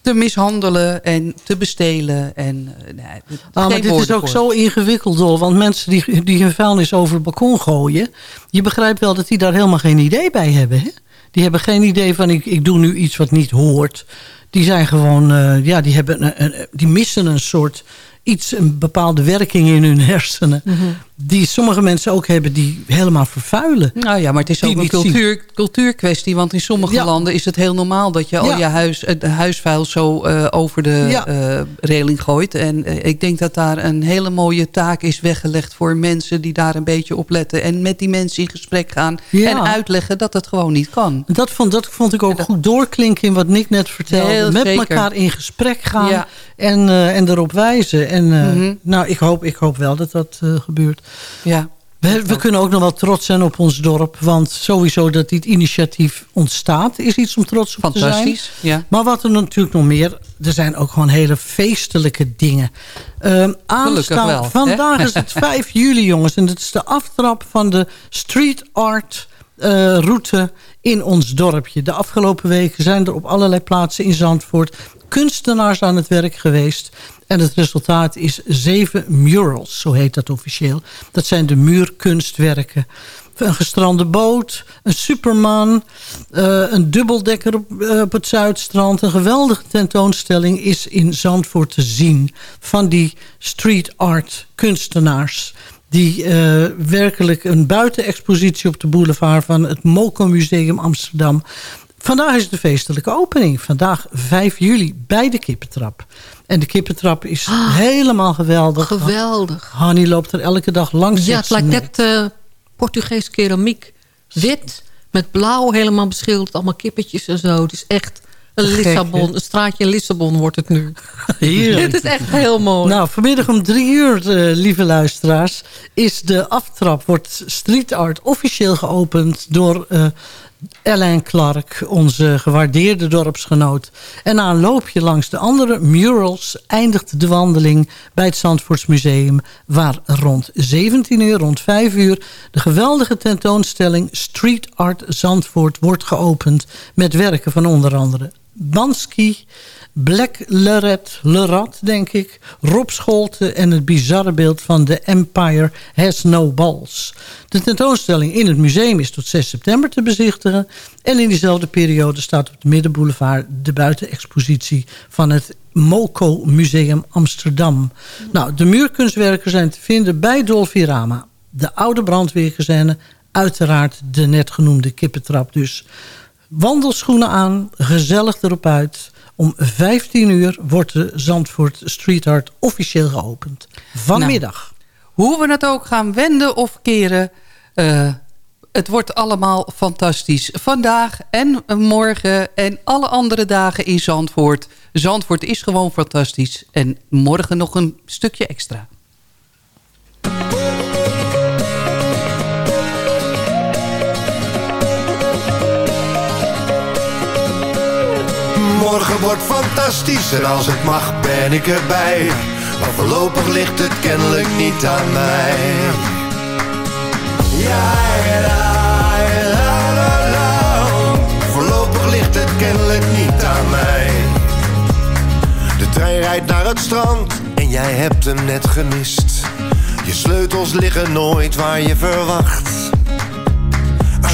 te mishandelen en te bestelen. En, eh, nee,
Ah, maar dit is ook
voor.
zo ingewikkeld, Dol. Want mensen die, die hun vuilnis over het balkon gooien... je begrijpt wel dat die daar helemaal geen idee bij hebben. Hè? Die hebben geen idee van ik, ik doe nu iets wat niet hoort. Die zijn gewoon, eh, ja, die, hebben een, die missen een soort iets, een bepaalde werking in hun hersenen.
Mhm.
Die sommige mensen ook hebben die helemaal vervuilen.
Nou ja, maar het is ook een cultuur, cultuurkwestie. Want in sommige
Ja.
landen is het heel normaal dat je al je huis, het huisvuil zo eh, over de
Ja.
eh, reling gooit. En eh, ik denk dat daar een hele mooie taak is weggelegd voor mensen die daar een beetje op letten. En met die mensen in gesprek gaan en uitleggen dat het gewoon niet kan.
Dat vond, dat vond ik ook goed doorklinken in wat Nick net vertelde.
Heel
Met
zeker.
elkaar in gesprek gaan en, en erop wijzen. En
Mhm.
nou, ik hoop, ik hoop wel dat dat gebeurt.
Ja.
We, we kunnen ook nog wel trots zijn op ons dorp. Want sowieso dat dit initiatief ontstaat... is iets om trots op te zijn.
Fantastisch. Ja.
Maar wat er natuurlijk nog meer... er zijn ook gewoon hele feestelijke dingen. Ehm aanstaan-
wel, hè?
Vandaag is het 5 juli, jongens. En het is de aftrap van de street art eh, route in ons dorpje. De afgelopen weken zijn er op allerlei plaatsen in Zandvoort... kunstenaars aan het werk geweest. En het resultaat is zeven murals, zo heet dat officieel. Dat zijn de muurkunstwerken. Een gestrande boot, een superman, eh, een dubbeldekker op, eh, op het Zuidstrand. Een geweldige tentoonstelling is in Zandvoort te zien... van die street art kunstenaars die eh, werkelijk een buitenexpositie op de boulevard... van het Moco Museum Amsterdam... Vandaag is de feestelijke opening. Vandaag 5 juli bij de kippentrap. En de kippentrap is helemaal geweldig.
Ah, Geweldig.
Hanny loopt er elke dag langs.
Ja, het lijkt net eh, Portugees keramiek. Wit, met blauw helemaal beschilderd. Allemaal kippetjes en zo. Het is echt
Gek,
Lissabon. Een straatje in Lissabon wordt het nu.
Heerlijk.
Het is echt heel mooi.
Nou, vanmiddag om drie uur, eh, lieve luisteraars... is de aftrap, wordt street art officieel geopend... door eh Alain Clark, onze gewaardeerde dorpsgenoot. En na een loopje langs de andere murals... eindigt de wandeling bij het Zandvoortsmuseum... waar rond 17 uur, rond 5 uur... de geweldige tentoonstelling Street Art Zandvoort wordt geopend... met werken van onder andere Bansky... Black Leret, Lerat, denk ik. Rob Scholte en het bizarre beeld van The Empire Has No Balls. De tentoonstelling in het museum is tot 6 september te bezichtigen. En in diezelfde periode staat op de Middenboulevard... de buitenexpositie van het Moco Museum Amsterdam. Nou, de muurkunstwerken zijn te vinden bij Dolfirama. De oude brandweerkazerne, uiteraard de net genoemde kippentrap dus. Wandelschoenen aan, gezellig erop uit... Om 15 uur wordt de Zandvoort Street Art officieel geopend. Vanmiddag.
Nou, hoe we het ook gaan wenden of keren... eh, het wordt allemaal fantastisch. Vandaag en morgen en alle andere dagen in Zandvoort. Zandvoort is gewoon fantastisch. En morgen nog een stukje extra.
morgen wordt fantastisch en als het mag ben ik erbij. Maar voorlopig ligt het kennelijk niet aan mij. Ja, la, la, la, la. Voorlopig ligt het kennelijk niet aan mij.
De trein rijdt naar het strand en jij hebt hem net gemist. Je sleutels liggen nooit waar je verwacht.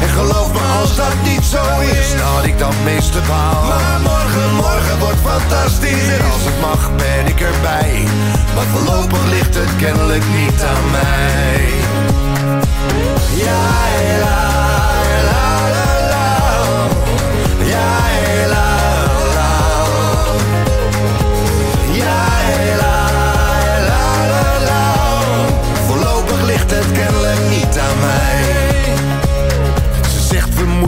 En geloof me als dat niet zo is, had ik dat meeste baal. Maar morgen, morgen wordt fantastisch en als het mag ben ik erbij. Maar voorlopig ligt het kennelijk niet aan mij. Ja, la,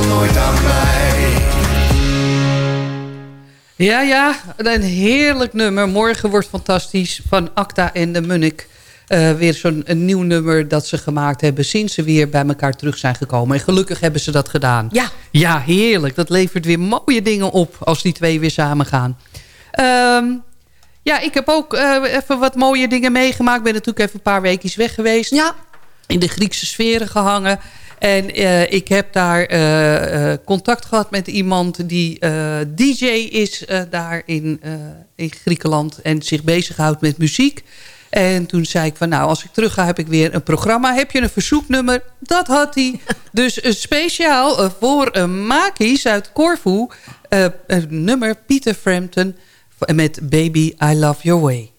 nooit aan mij.
Ja, ja, een heerlijk nummer. Morgen wordt fantastisch van Acta en de Munnik. Eh, weer zo'n een nieuw nummer dat ze gemaakt hebben... sinds ze weer bij elkaar terug zijn gekomen. En gelukkig hebben ze dat gedaan.
Ja.
Ja, heerlijk. Dat levert weer mooie dingen op als die twee weer samen gaan. Ehm, ja, ik heb ook eh, even wat mooie dingen meegemaakt. Ik ben natuurlijk even een paar weekjes weg geweest.
Ja.
In de Griekse sferen gehangen. En eh, ik heb daar eh, eh, contact gehad met iemand die DJ is daar in, in Griekenland. En zich bezighoudt met muziek. En toen zei ik van nou, als ik terug ga heb ik weer een programma. Heb je een verzoeknummer? Dat had hij. dus een speciaal voor een Makis uit Corfu. een nummer Peter Frampton met Baby I Love Your Way.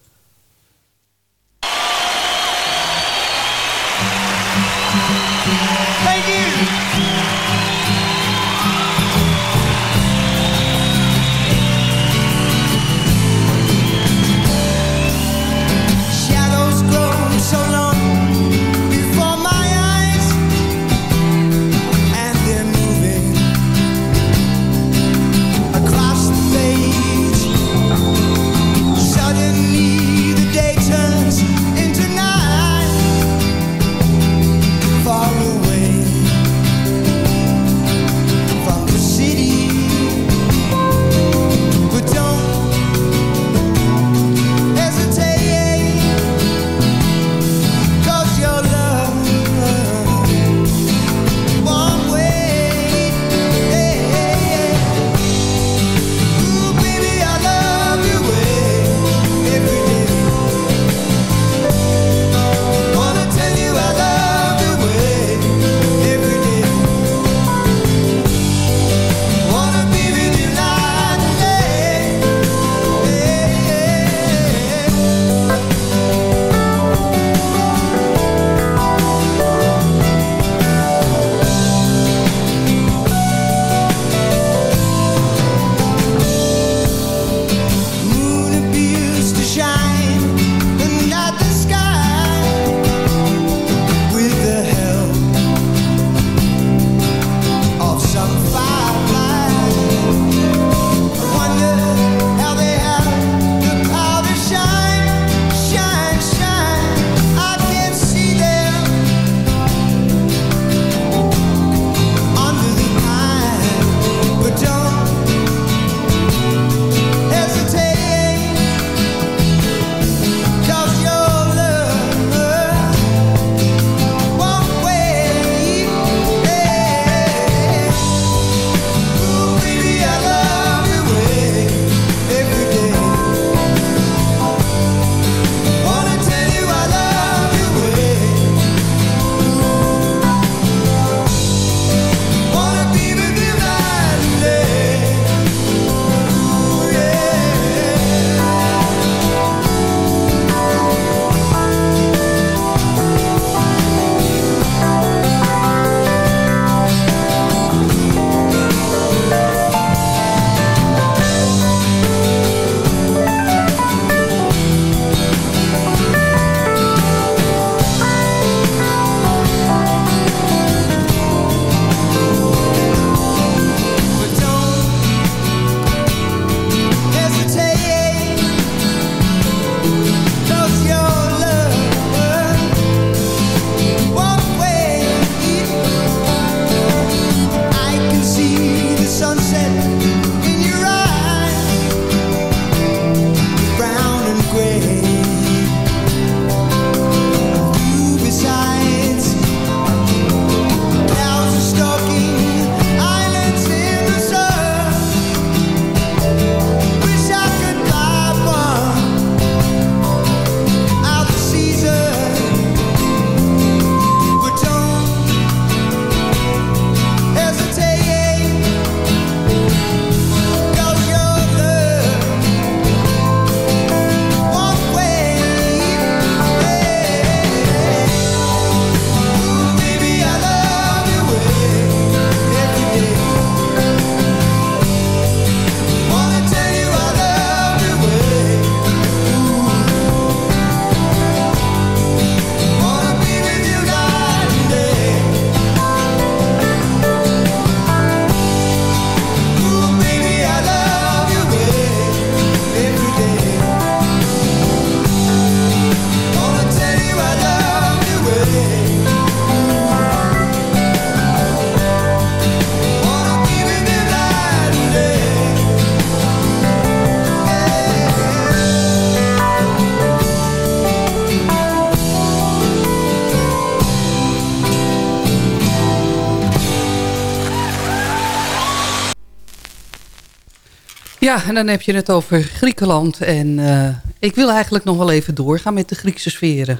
Ja, en dan heb je het over Griekenland. En eh, ik wil eigenlijk nog wel even doorgaan met de Griekse sferen.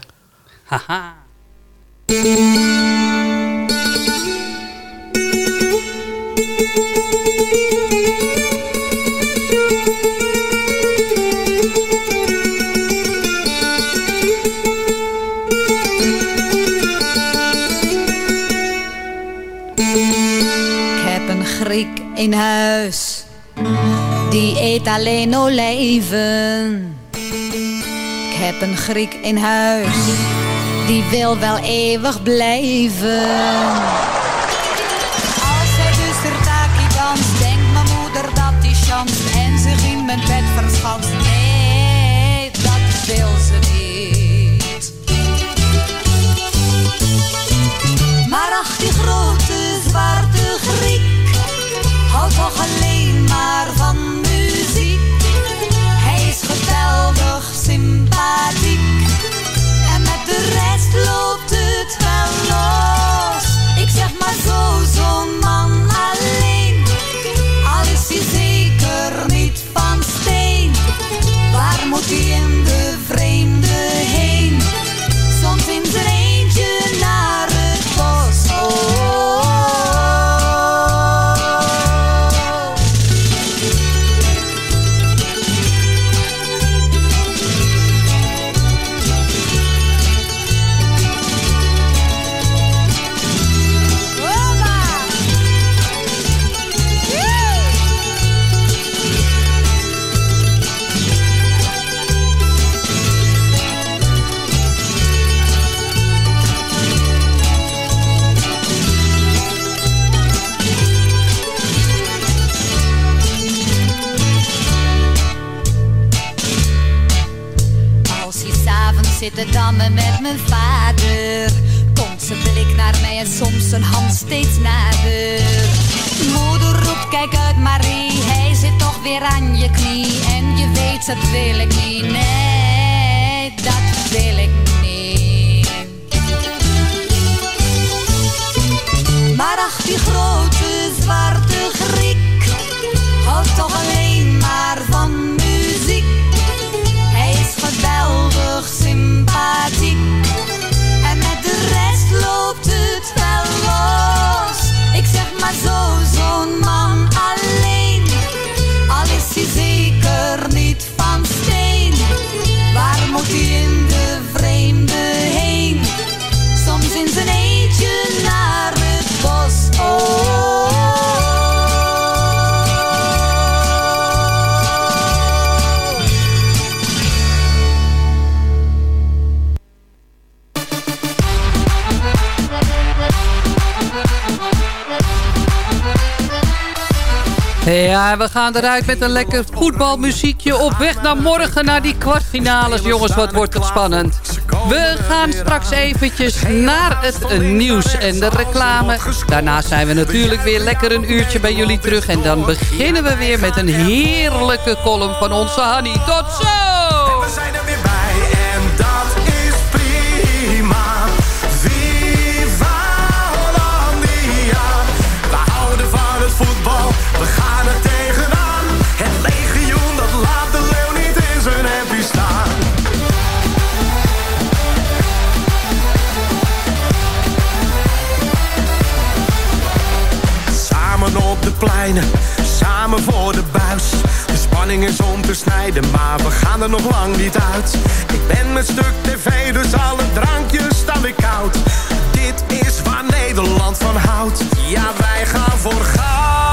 Haha.
Ik heb een Griek in huis, eet alleen olijven. Ik heb een Griek in huis, die wil wel eeuwig blijven.
Ja, we gaan eruit met een lekker voetbalmuziekje op weg naar morgen, naar die kwartfinales. Jongens, wat wordt het spannend. We gaan straks eventjes naar het nieuws en de reclame. Daarna zijn we natuurlijk weer lekker een uurtje bij jullie terug. En dan beginnen we weer met een heerlijke column van onze Hanny. Tot zo!
Samen voor de buis. De spanning is om te snijden, maar we gaan er nog lang niet uit. Ik ben met stuk tv, dus alle drankjes staan weer koud. Dit is waar Nederland van houdt. Ja, wij gaan voor goud.